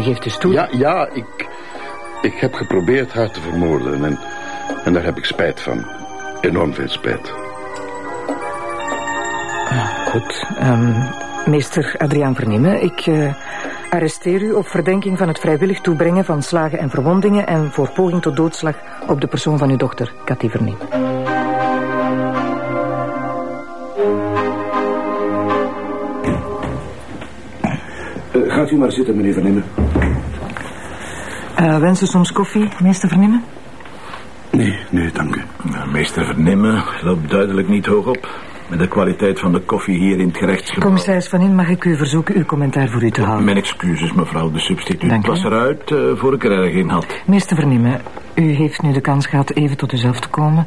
U geeft dus toe... Ja, ja, ik, ik heb geprobeerd haar te vermoorden en, en daar heb ik spijt van. Enorm veel spijt. Goed. Um, meester Adriaan Vernemen, ik uh, arresteer u op verdenking van het vrijwillig toebrengen van slagen en verwondingen en voor poging tot doodslag op de persoon van uw dochter, Cathy Vernemen. Uh, gaat u maar zitten, meneer Vernemen. Uh, wensen soms koffie, meester Vernemen? Nee, nee, dank u. Nou, meester Vernemen loopt duidelijk niet hoog op. Met de kwaliteit van de koffie hier in het gerechtsgebouw. Commissaris Van In, mag ik u verzoeken uw commentaar voor u te houden? Mijn excuses, mevrouw de substituut. Dank was eruit uh, voor ik er erg in had. Meester Vernemen, u heeft nu de kans gehad even tot uzelf te komen.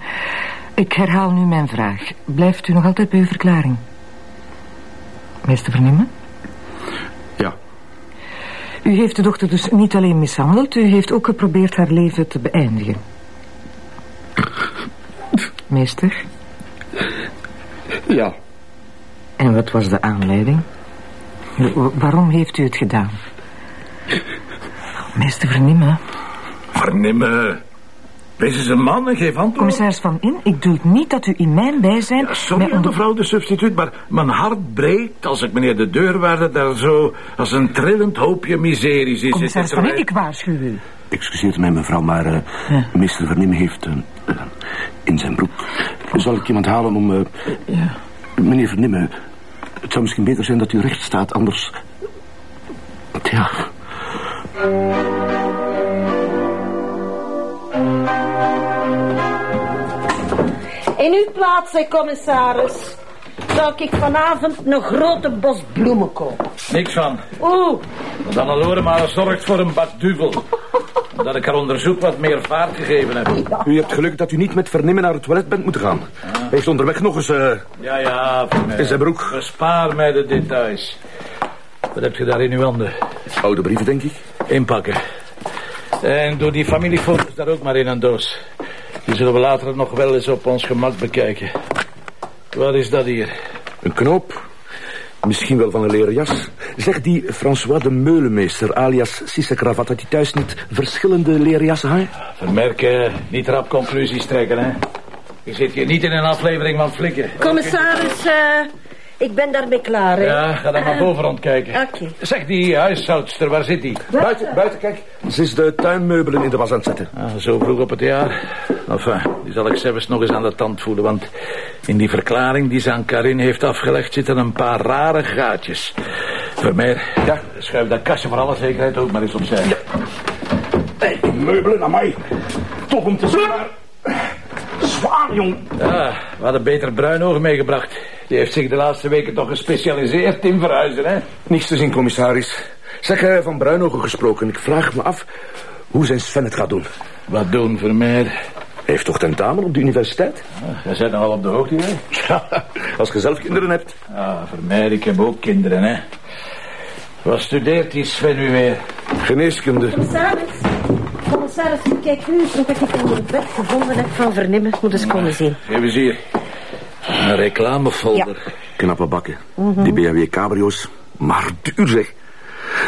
Ik herhaal nu mijn vraag. Blijft u nog altijd bij uw verklaring? Meester Vernemen? U heeft de dochter dus niet alleen mishandeld... u heeft ook geprobeerd haar leven te beëindigen. Meester? Ja. En wat was de aanleiding? Waarom heeft u het gedaan? Meester Vernemen. Vernemen. Wees eens een man en geef antwoord. Commissaris Van In, ik doe niet dat u in mijn bijzijn... Ja, sorry, onder... mevrouw de substituut, maar mijn hart breekt... als ik meneer de deurwaarder daar zo als een trillend hoopje miserie zie Commissaris Van In, ik waarschuw u. Excuseert mij, mevrouw, maar uh, ja. meester heeft uh, in zijn broek. Zal ik iemand halen om... Uh, ja. Meneer Vernemen, het zou misschien beter zijn dat u recht staat, anders... Ja... In uw plaats, commissaris, zou ik vanavond een grote bos bloemen kopen. Niks van. Oeh. Dan al maar zorgt voor een bak duvel. Omdat ik haar onderzoek wat meer vaart gegeven heb. U hebt geluk dat u niet met vernemen naar het toilet bent moeten gaan. Hij heeft onderweg nog eens... Uh, ja, ja, In zijn broek. Bespaar mij de details. Wat heb je daar in uw handen? Oude brieven, denk ik. Inpakken. En doe die familiefoto's daar ook maar in een doos. Die zullen we later nog wel eens op ons gemak bekijken. Wat is dat hier? Een knoop. Misschien wel van een leren jas. Zeg die François de Meulemeester, alias Sisse Kravat... dat hij thuis niet verschillende leren jassen heeft? Vermerken, niet rap conclusies trekken, hè. Je zit hier niet in een aflevering van Flikken. Commissaris, uh, ik ben daarmee klaar, hè? Ja, ga dan maar boven rondkijken. Oké. Zeg, die huishoudster, waar zit die? Buiten, buiten, kijk. Ze is de tuinmeubelen in de was aan het zetten. Ah, zo vroeg op het jaar. Enfin, die zal ik zelfs nog eens aan de tand voelen, want... in die verklaring die ze aan Karin heeft afgelegd... zitten een paar rare gaatjes. Vermeer, ja, schuif dat kastje voor alle zekerheid ook maar eens opzij. Ja. Hey, meubelen naar mij. Toch om te zien Zwaar, jong. Ja, we hadden beter Bruinogen meegebracht. Die heeft zich de laatste weken toch gespecialiseerd in verhuizen, hè? Niets te zien, commissaris. Zeg, van Bruinogen gesproken. Ik vraag me af hoe zijn Sven het gaat doen. Wat doen, Vermeer? Hij heeft toch tentamen op de universiteit? Ja, jij bent nog wel op de hoogte, hè? Ja, als je zelf kinderen hebt. Ja, Vermeer, ik heb ook kinderen, hè. Wat studeert die Sven nu weer? Geneeskunde. Commissaris, commissaris, kijk nu eens wat ik onder het bed gevonden heb van Vernemen. Moet eens komen zien. Eens hier. Een reclamefolder. Ja. Knappe bakken. Die BMW cabrio's. Maar duur zeg.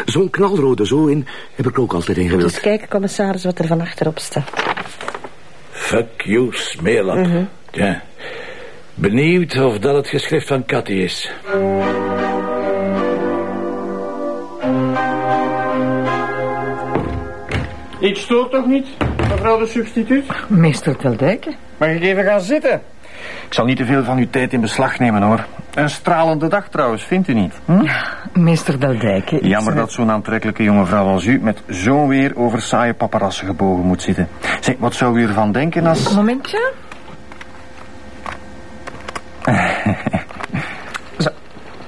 Zo'n knalrode zo in heb ik ook altijd in gewild. Dus kijken, commissaris, wat er van achterop staat. Fuck you, smeerlap. Mm Ja. Benieuwd of dat het geschrift van Cathy is. Iets stoort toch niet, mevrouw de substituut? Meester Teldijken. Mag ik even gaan zitten? Ik zal niet te veel van uw tijd in beslag nemen, hoor. Een stralende dag trouwens, vindt u niet? Hm? Meester Deldijken... Jammer dat zo'n aantrekkelijke jonge vrouw als u... met zo'n weer over saaie paparassen gebogen moet zitten. Zeg, wat zou u ervan denken als... Momentje.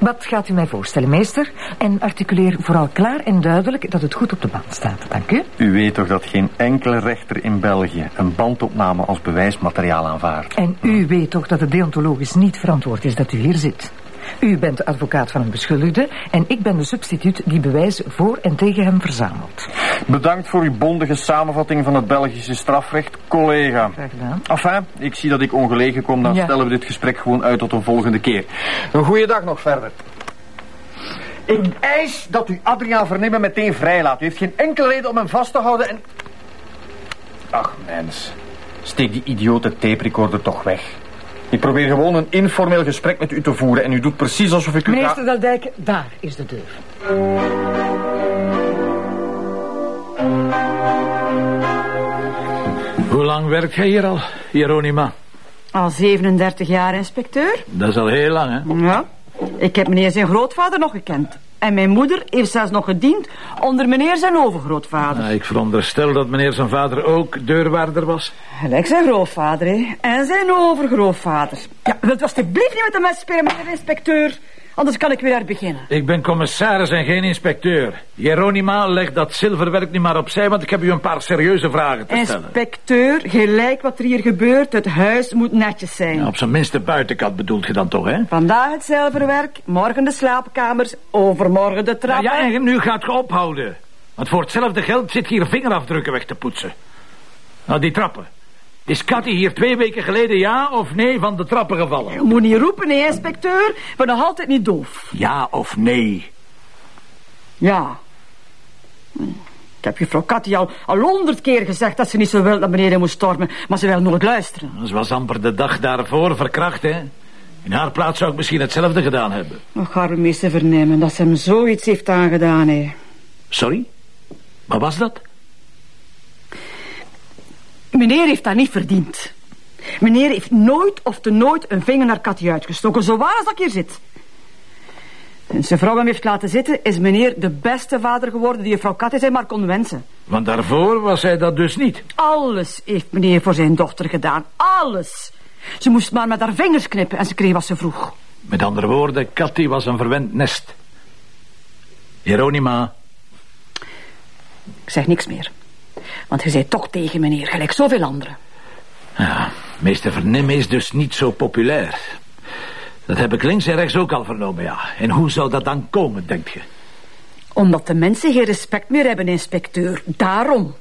Wat gaat u mij voorstellen, meester? En articuleer vooral klaar en duidelijk dat het goed op de band staat. Dank u. U weet toch dat geen enkele rechter in België een bandopname als bewijsmateriaal aanvaardt? En u weet toch dat het deontologisch niet verantwoord is dat u hier zit? U bent de advocaat van een beschuldigde en ik ben de substituut die bewijs voor en tegen hem verzamelt. Bedankt voor uw bondige samenvatting van het Belgische strafrecht, collega. Graag gedaan. Enfin, ik zie dat ik ongelegen kom, dan Ja. stellen we dit gesprek gewoon uit tot een volgende keer. Een goede dag nog verder. Ik eis dat u Adriaan Vernemen meteen vrijlaat. U heeft geen enkele reden om hem vast te houden en... Ach, mens. Steek die idiote tape recorder toch weg. Ik probeer gewoon een informeel gesprek met u te voeren... en u doet precies alsof ik u... Meester Daldijk, daar is de deur. Hoe lang werkt jij hier al, Jeronima? Al 37 jaar, inspecteur. Dat is al heel lang, hè? Ja. Ik heb meneer zijn grootvader nog gekend. En mijn moeder heeft zelfs nog gediend onder meneer zijn overgrootvader. Nou, ik veronderstel dat meneer zijn vader ook deurwaarder was. Gelijk zijn grootvader, hè. En zijn overgrootvader. Ja, wilt u alsjeblieft niet met de mes spelen, meneer inspecteur? Anders kan ik weer uit beginnen. Ik ben commissaris en geen inspecteur. Jeronima, leg dat zilverwerk niet maar opzij, want ik heb u een paar serieuze vragen te stellen. Inspecteur, gelijk wat er hier gebeurt, het huis moet netjes zijn. Ja, op zijn minst de buitenkant bedoelt je dan toch, hè? Vandaag het zilverwerk, morgen de slaapkamers, overmorgen de Ja, trappen. ja, en nu gaat je ophouden. Want voor hetzelfde geld zit hier vingerafdrukken weg te poetsen. Nou, die trappen. Is Cathy hier twee weken geleden ja of nee van de trappen gevallen? Je moet niet roepen, nee, inspecteur. Ik ben nog altijd niet doof. Ja of nee? Ja. Ik heb juffrouw Katty al, al honderd keer gezegd dat ze niet zo wil naar beneden moest stormen, maar ze wil nooit luisteren. Ze was amper de dag daarvoor verkracht, hè? In haar plaats zou ik misschien hetzelfde gedaan hebben. Nog haar meester vernemen dat ze hem zoiets heeft aangedaan, hè. Sorry? Wat was dat? Meneer heeft dat niet verdiend. Meneer heeft nooit of te nooit een vinger naar Katty uitgestoken, zo waar als dat ik hier zit. Sinds zijn vrouw hem heeft laten zitten, is meneer de beste vader geworden die juffrouw Katty zijn maar kon wensen. Want daarvoor was hij dat dus niet. Alles heeft meneer voor zijn dochter gedaan. Alles. Ze moest maar met haar vingers knippen en ze kreeg wat ze vroeg. Met andere woorden, Cathy was een verwend nest. Jeronima, Ik zeg niks meer. Want je zei toch tegen meneer, gelijk zoveel anderen. ja, meester Vernim is dus niet zo populair. Dat heb ik links en rechts ook al vernomen, ja. En hoe zou dat dan komen, denk je? Omdat de mensen geen respect meer hebben, inspecteur. Daarom.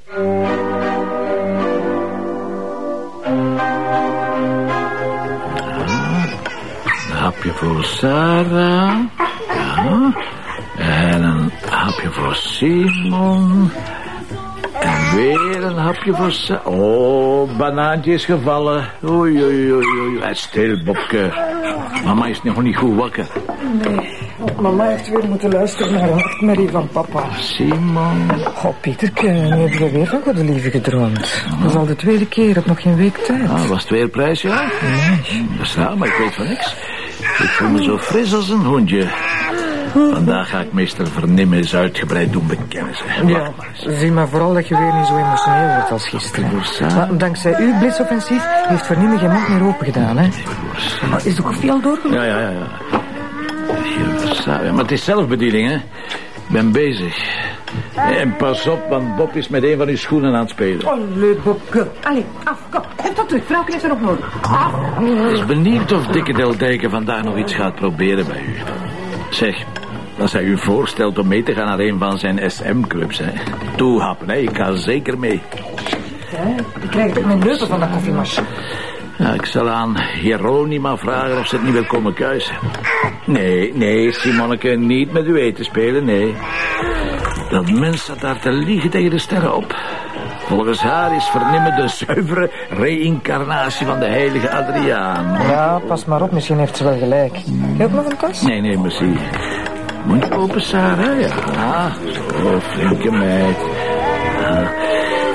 Een hapje voor Sarah. Ja. En een hapje voor Simon. En weer een hapje voor Sa... Oh, banaantje is gevallen. Oei, oei, oei, oei. Eh, Stil, Bobke. Mama is nog niet goed wakker. Mama heeft weer moeten luisteren naar de hartmerrie van papa. Simon. Oh, Pieterke, nu heb je weer van Goede Lieve gedroomd. Dat is al de tweede keer op nog geen week tijd. Ah, was het weer prijs, ja? Nee. Dat is raar, maar ik weet van niks. Ik voel me zo fris als een hondje. Vandaag ga ik meester Vernim eens uitgebreid doen bekennen. Ja, zie maar vooral dat je weer niet zo emotioneel wordt als gisteren. Maar dankzij uw blitsoffensief heeft Vernimme geen mond meer open gedaan, hè? Maar is er ook veel doorgelopen? Ja, ja, ja. ja. Maar het is zelfbediening, hè. Ik ben bezig. En pas op, want Bob is met een van uw schoenen aan het spelen. Oh, leuk, Bobke. Allee, af, kom. Geef dat terug. Vrouwke heeft er nog nodig. Af. Ik is benieuwd of Dikke Deldijken vandaag nog iets gaat proberen bij u. Zeg, als hij u voorstelt om mee te gaan naar een van zijn SM-clubs, hè. Toehappen, hè. Ik ga zeker mee. Ik krijg toch mijn leupen van dat koffiemachine. Ja, ik zal aan Hieronima vragen of ze het niet wil komen kuisen. Nee, nee, Simonneke, niet met u eten spelen, nee. Dat mens staat daar te liegen tegen de sterren op. Volgens haar is Vernimmen de zuivere reïncarnatie van de heilige Adriaan. Ja, pas maar op, misschien heeft ze wel gelijk. Heb je ook nog een tas? Nee, nee, merci. Mond open, Sarah, ja. Zo, flinke meid. Ja.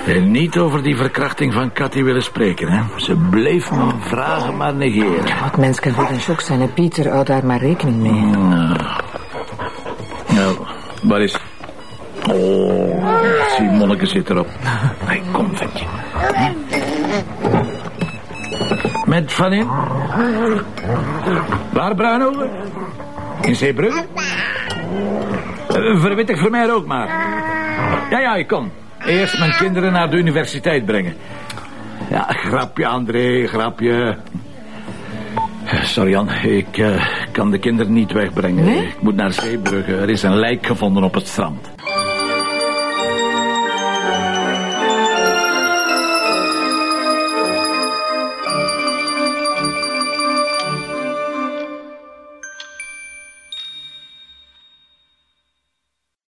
En niet over die verkrachting van Cathy willen spreken, hè. Ze bleef mijn vragen maar negeren. Wat mensen kan goed in shock zijn, en Pieter, houd daar maar rekening mee. Nou, nou waar is... Oh, Simonneke zit erop. Hey, kom, ventje. Met Van in? Waar, Bruinogen? In Zeebrugge? Verwittig voor mij ook maar. Ja, ja, ik kom. Eerst mijn kinderen naar de universiteit brengen. Ja, grapje, André, grapje. Sorry, Jan. Ik eh, kan de kinderen niet wegbrengen. Nee? Ik moet naar Zeebrugge. Er is een lijk gevonden op het strand.